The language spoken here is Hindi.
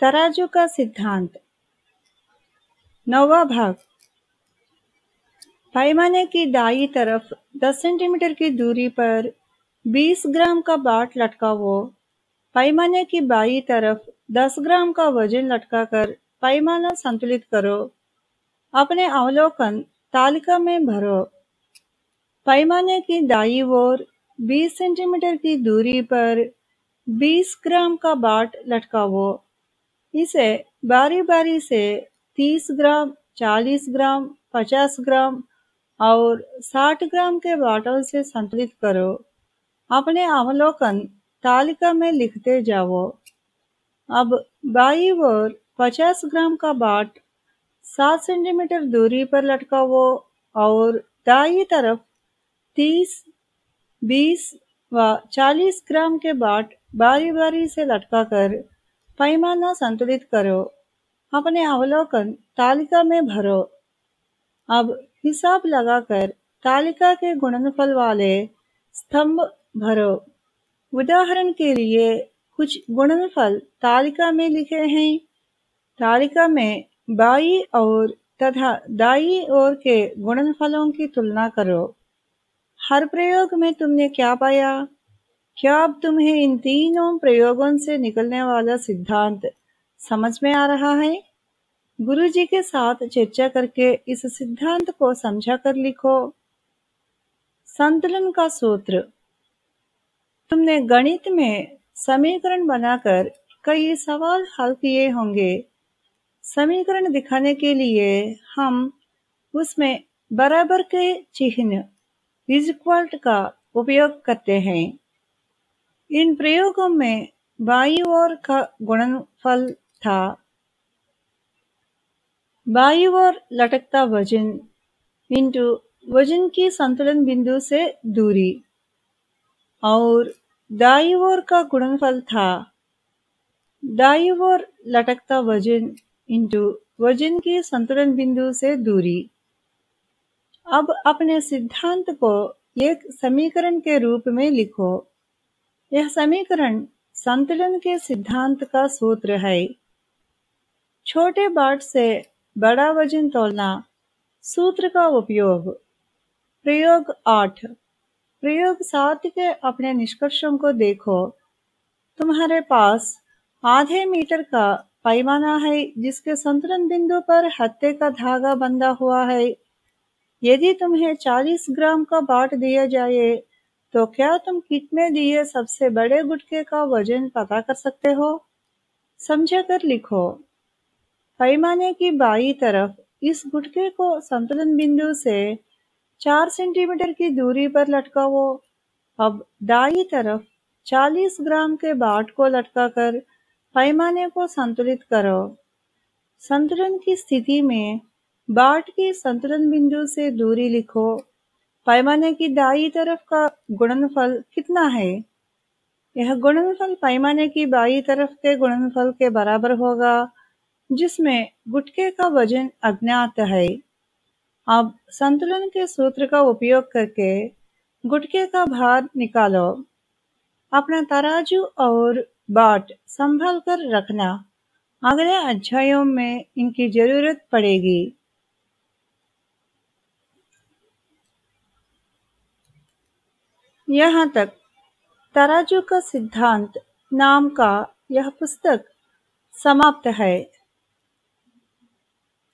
तराजू का सिद्धांत। नौवा भाग। पैमाने की दाई तरफ़ 10 सेंटीमीटर की दूरी पर 20 ग्राम का बाट लटकावो पैमाने की बाई तरफ़ 10 ग्राम का वज़न लटकाकर पैमाना संतुलित करो, अपने अवलोकन तालिका में भरो। पैमाने की दाई ओर 20 सेंटीमीटर की दूरी पर 20 ग्राम का बाट लटकावो इसे बारी बारी से 30 ग्राम 40 ग्राम 50 ग्राम और 60 ग्राम के बाटों से संतुलित करो। अपने अवलोकन तालिका में लिखते जाओ। अब बाई ओर 50 ग्राम का बाट 7 सेंटीमीटर दूरी पर लटकावो और दाई तरफ़ 30, 20 व 40 ग्राम के बाट बारी बारी से लटकाकर पैमाना संतुलित करो। अपने अवलोकन तालिका में भरो। अब हिसाब लगाकर तालिका के गुणनफल वाले स्तंभ भरो। उदाहरण के लिए कुछ गुणनफल तालिका में लिखे हैं। तालिका में बाई और तथा दाई ओर के गुणनफलों की तुलना करो। हर प्रयोग में तुमने क्या पाया? क्या अब तुम्हें इन तीनों प्रयोगों से निकलने वाला सिद्धांत समझ में आ रहा है? गुरु जी के साथ चर्चा करके इस सिद्धांत को समझा कर लिखो। संतुलन का सूत्र। तुमने गणित में समीकरण बनाकर कई सवाल हल किए होंगे। समीकरण दिखाने के लिए हम उसमें बराबर के चिन्ह इज़ का उपयोग करते हैं। इन प्रयोगों में बाई ओर का गुणनफल था। बाई ओर लटकता वज़न इंटू वज़न की संतुलन बिंदु से दूरी। और दाई ओर का गुणनफल था। दाई ओर लटकता वज़न इंटू वज़न की संतुलन बिंदु से दूरी। अब अपने सिद्धांत को एक समीकरण के रूप में लिखो। यह समीकरण संतुलन के सिद्धांत का सूत्र है। छोटे बाट से बड़ा वज़न तोलना सूत्र का उपयोग। प्रयोग आठ। प्रयोग सात के अपने निष्कर्षों को देखो। तुम्हारे पास आधे मीटर का पैमाना है, जिसके संतुलन बिंदु पर हत्ते का धागा बंधा हुआ है। यदि तुम्हें 40 ग्राम का बाट दिया जाए तो क्या तुम किट में दिए सबसे बड़े गुटके का वज़न पता कर सकते हो? समझे कर लिखो। पैमाने की बाई तरफ़ इस गुटके को संतुलन बिंदु से चार सेंटीमीटर की दूरी पर लटकाओ। अब दाई तरफ़ 40 ग्राम के बाट को लटकाकर पैमाने को संतुलित करो। संतुलन की स्थिति में बाट की संतुलन बिंदु से दूरी लिखो। पैमाने की दाई तरफ़ का गुणनफल कितना है? यह गुणनफल पैमाने की बाई तरफ़ के गुणनफल के बराबर होगा, जिसमें गुटके का वज़न अज्ञात है। अब संतुलन के सूत्र का उपयोग करके गुटके का भार निकालो। अपना तराजू और बाट संभाल कर रखना। अगले अध्यायों में इनकी ज़रूरत पड़ेगी। यहाँ तक। तराजू का सिद्धांत नाम का यह पुस्तक समाप्त है।